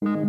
I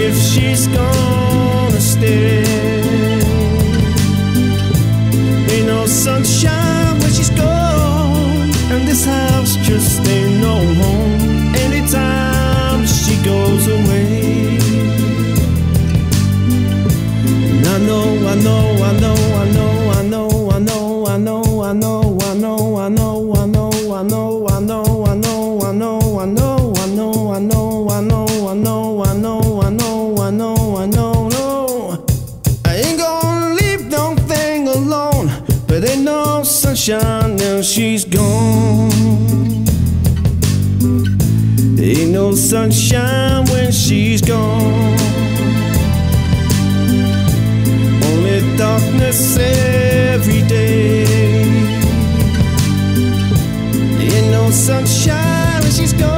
if she's gonna stay. Ain't no sunshine. gone. Only darkness every day. Ain't no sunshine when she's gone.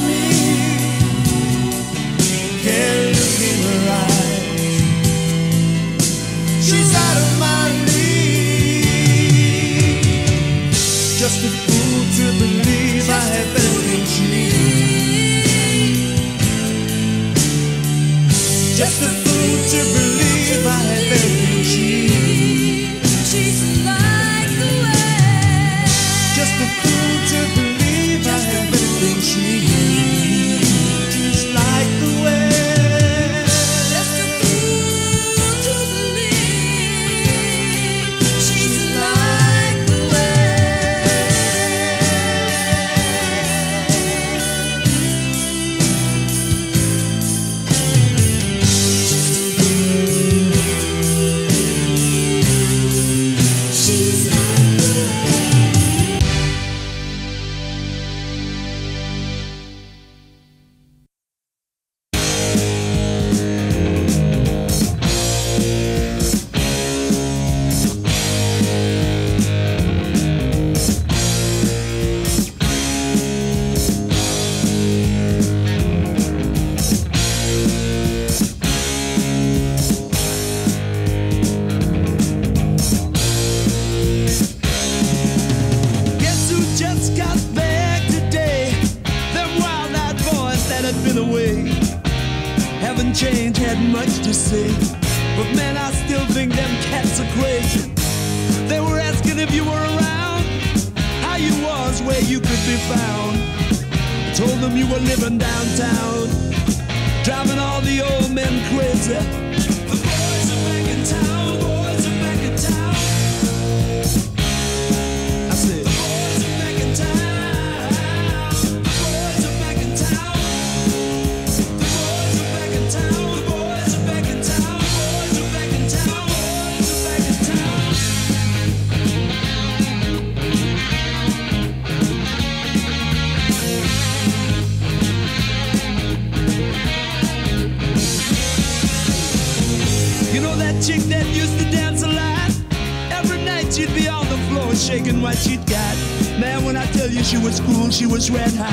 can't look in her eyes. She's out of my league. Just a fool to believe I have Just a she was red hot.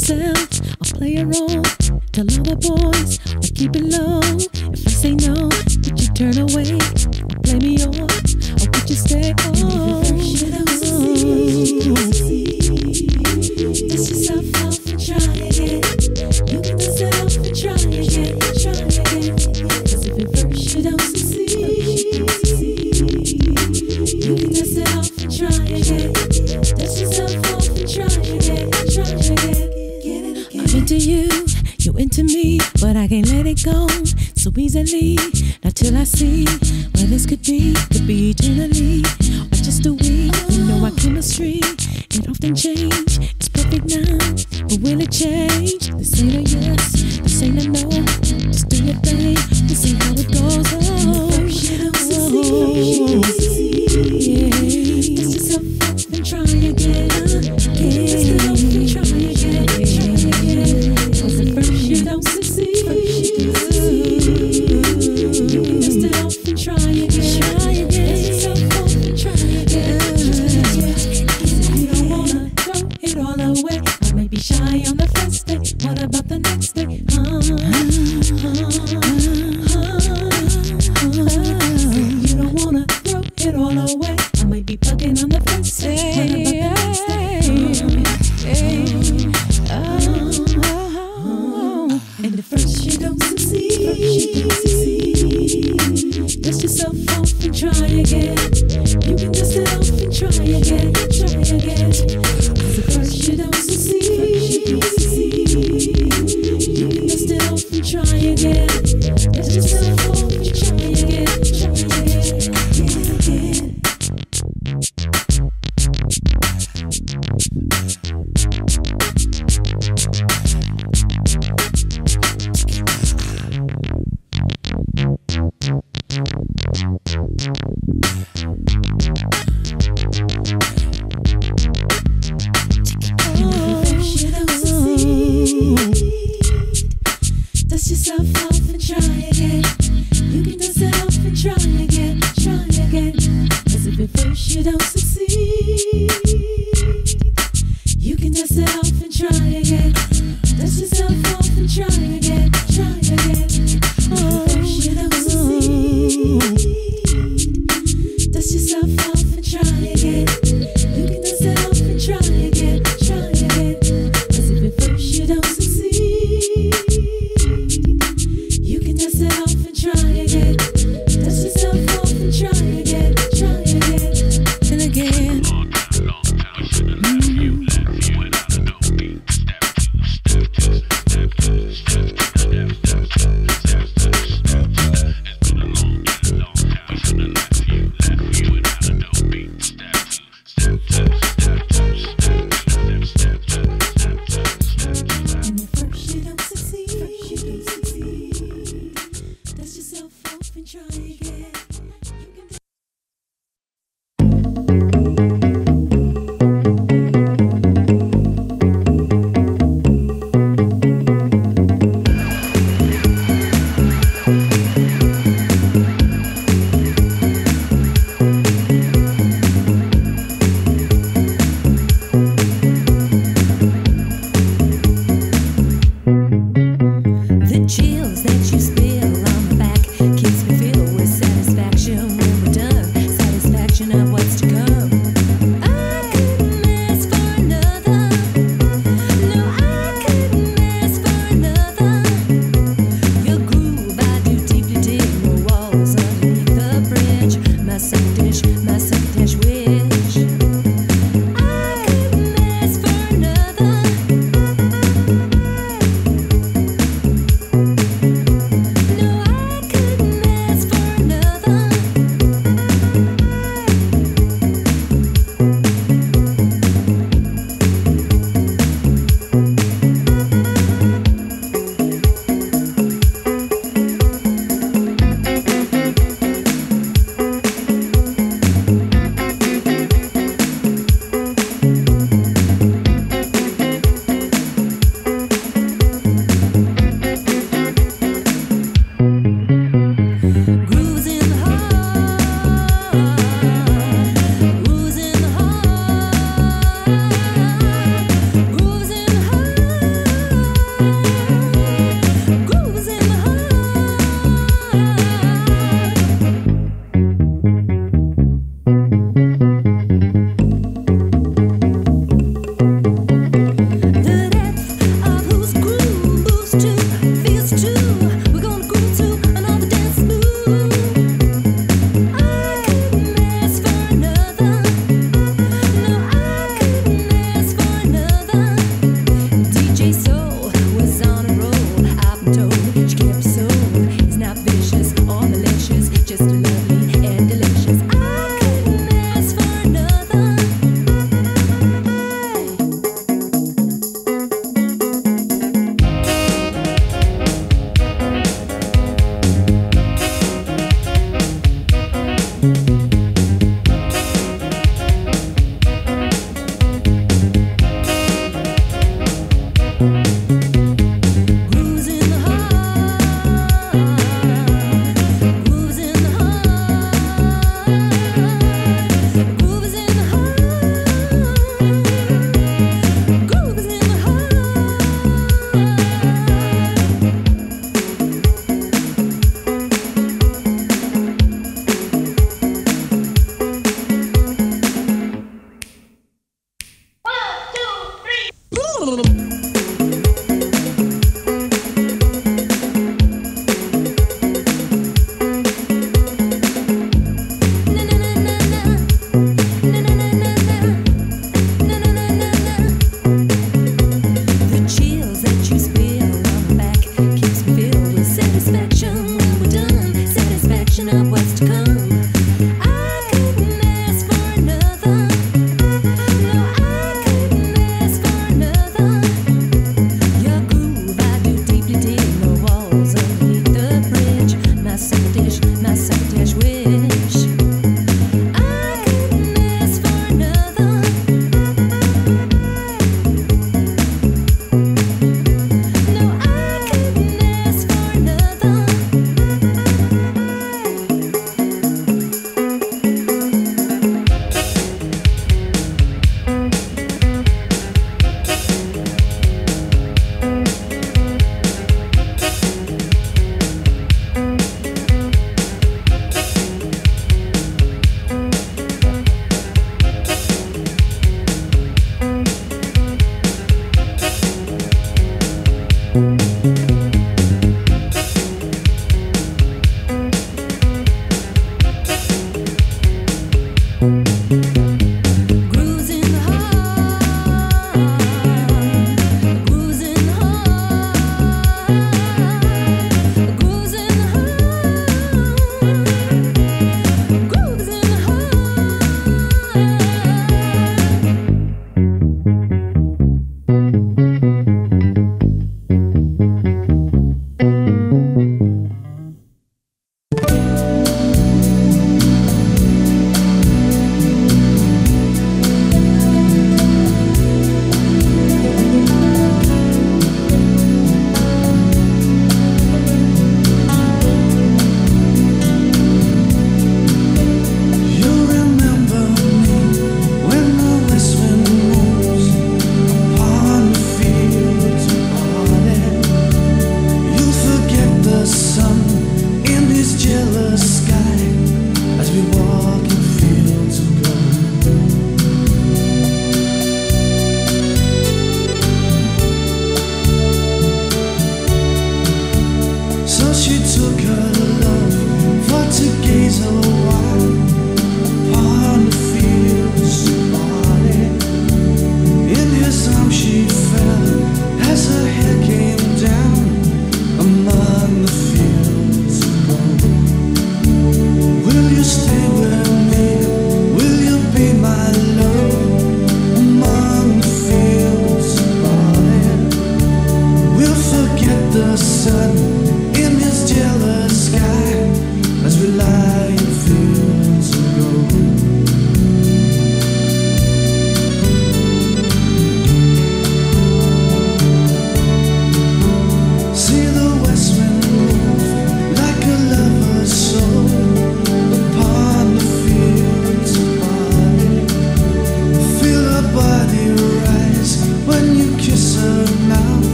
myself. this could be, could be generally, or just a week. You know our chemistry, it often change. It's perfect now, but will it change?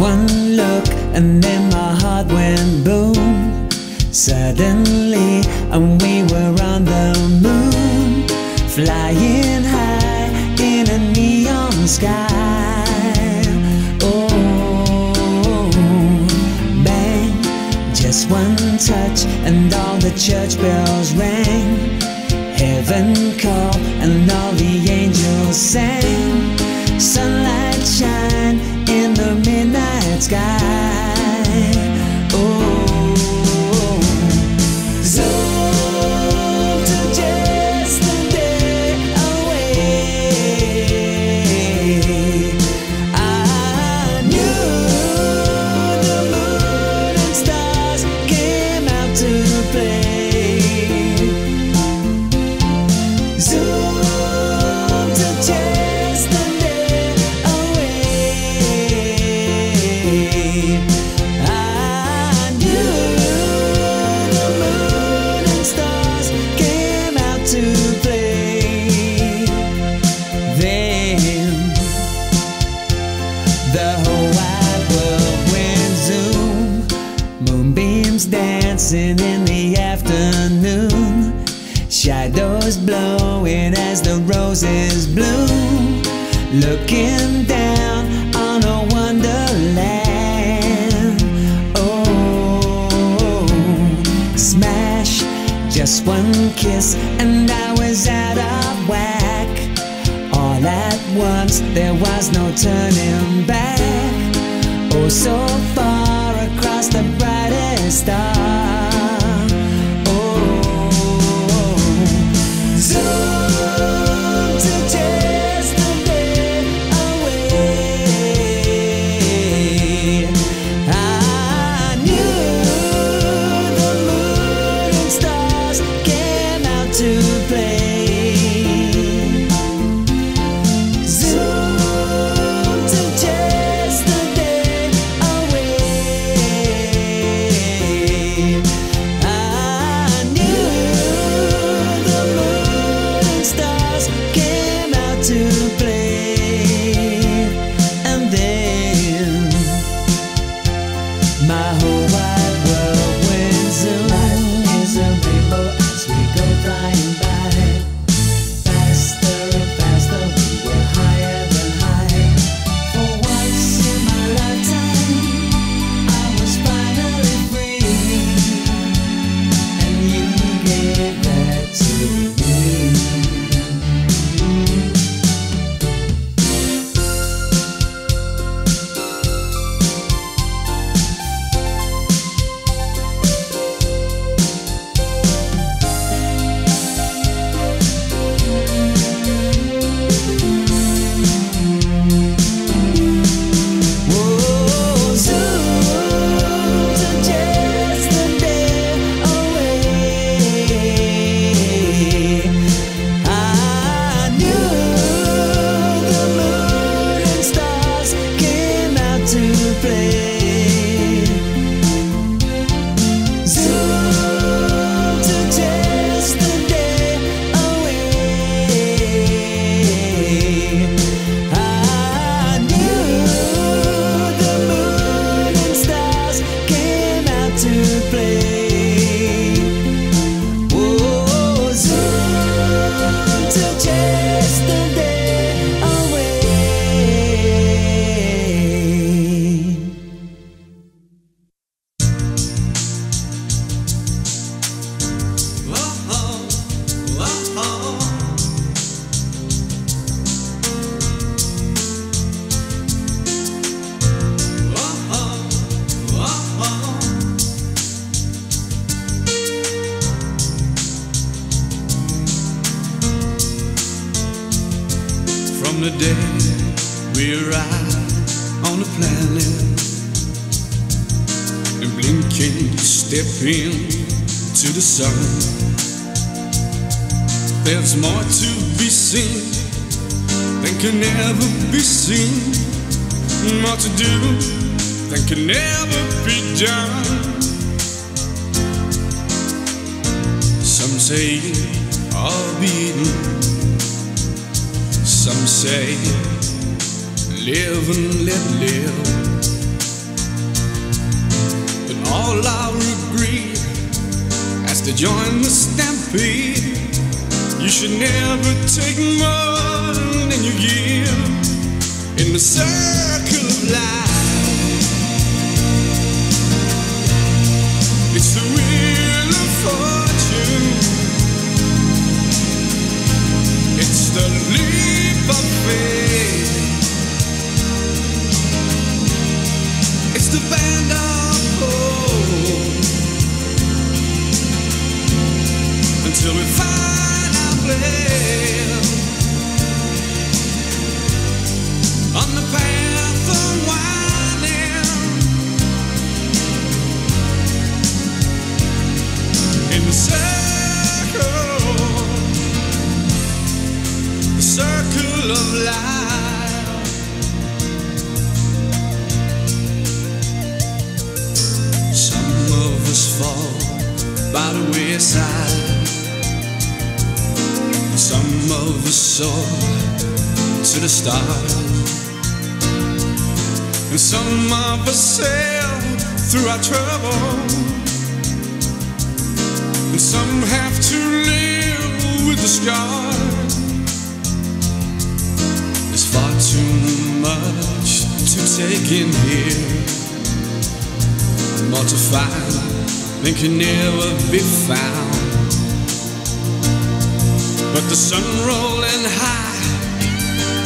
One look and then my heart went boom. Suddenly I'm turning.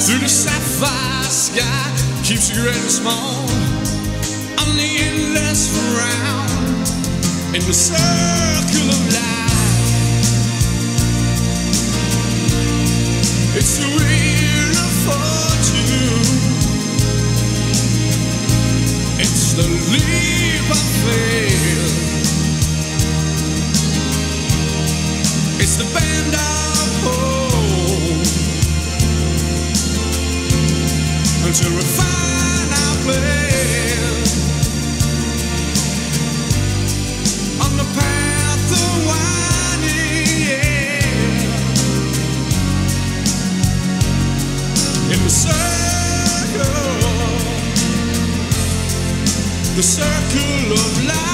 through the sapphire sky keeps you great and small on the endless round in the circle of life. It's the wheel of fortune. It's the leap of faith. It's the band of hope. to refine our plans on the path of winding, yeah. In the circle, the circle of life.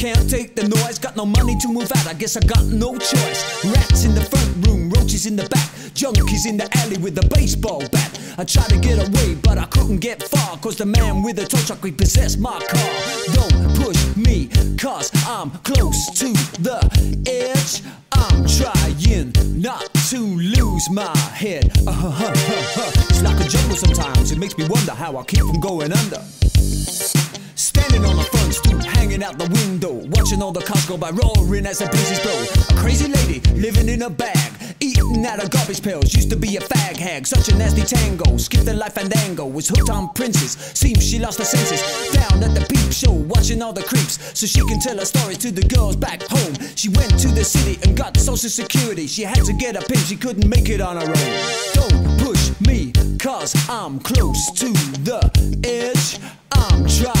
can't take the noise. Got no money to move out, I guess I got no choice. Rats in the front room, roaches in the back, junkies in the alley with a baseball bat. I tried to get away, but I couldn't get far. Cause the man with the tow truck repossessed my car. Don't push me, cause I'm close to the edge. I'm trying not to lose my head. Uh-huh. It's like a jungle sometimes, it makes me wonder how I keep from going under. Standing on the front stoop, hanging out the window, watching all the cars go by, roaring as the breezes blow. A crazy lady living in a bag, eating out of garbage pails. Used to be a fag hag, such a nasty tango. Skipped the life fandango, was hooked on princess. Seems she lost her senses. Down at the peep show, watching all the creeps, so she can tell her story to the girls back home. She went to the city and got social security. She had to get a pin, she couldn't make it on her own. Don't push me, cause I'm close to the edge. I'm trying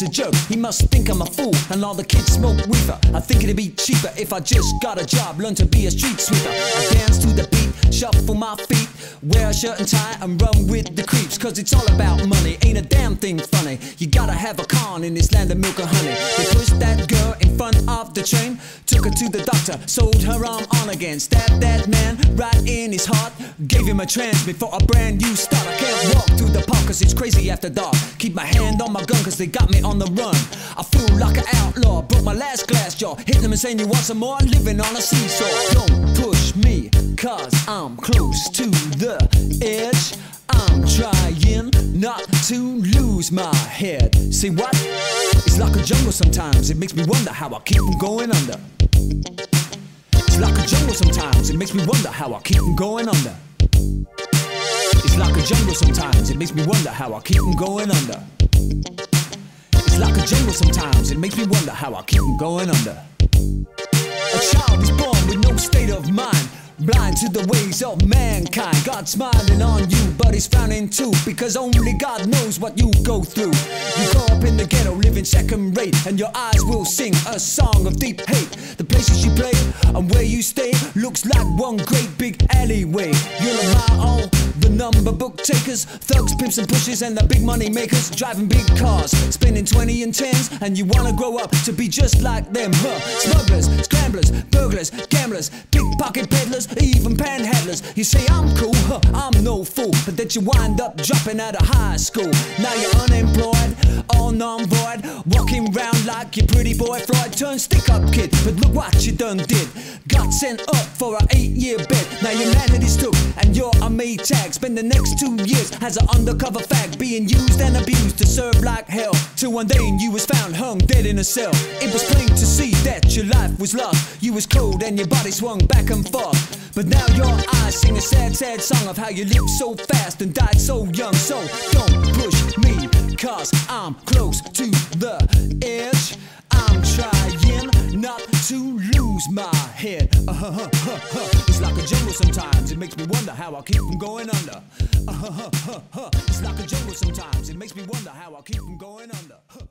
A jerk, he must think I'm a fool And all the kids smoke reefer. I think it'd be cheaper if I just got a job Learn to be a street sweeper. I dance to the beat, shuffle my feet Wear a shirt and tie and run with the creeps. Cause it's all about money, ain't a damn thing funny. You gotta have a con in this land of milk and honey. They pushed that girl in front of the train Took her to the doctor, sold her arm on again Stabbed that man right in his heart Gave him a transmit for a brand new start. I can't walk through the park cause it's crazy after dark. Keep my hand on my gun cause they got me on the run. I feel like an outlaw, broke my last glass jaw. Hit them and saying you want some more, living on a seesaw. Don't push me cause I'm close to the edge. I'm trying not to lose my head. See what? It's like a jungle sometimes, it makes me wonder how I keep from going under. It's like a jungle sometimes, it makes me wonder how I keep from going under. It's like a jungle sometimes, it makes me wonder how I keep from going under like a jungle sometimes, it makes me wonder how I keep going under a child is born with no state of mind. Blind to the ways of mankind. God smiling on you, but he's frowning too. Because only God knows what you go through. You grow up in the ghetto, living second rate, and your eyes will sing a song of deep hate. The places you play and where you stay looks like one great big alleyway. You'll admire all the number book takers, thugs, pimps, and pushers, and the big money makers driving big cars, spending 20 and 10s, and you wanna grow up to be just like them, huh? Smugglers, scramblers, burglars, gamblers, pickpocket peddlers, even panhandlers. You say I'm cool, huh? I'm no fool, but that you wind up dropping out of high school. Now you're unemployed, all non-void, walking round like your pretty boy Floyd. Turn stick-up kid, but look what you done did. Got sent up for a eight-year bid. Now your humanity's took, and you're a made tag. Spend the next two years as an undercover fag, being used and abused to serve like hell. Till one day you was found hung dead in a cell. It was plain to see that your life was lost. You was cold and your body swung back and forth. But now your eyes sing a sad, sad song of how you lived so fast and died so young. So don't push me, cause I'm close to the edge. I'm trying not to lose my head. Uh-huh-huh-huh-huh. It's like a jungle sometimes. It makes me wonder how I'll keep from going under. Uh-huh-huh-huh-huh. It's like a jungle sometimes. It makes me wonder how I'll keep from going under. Huh.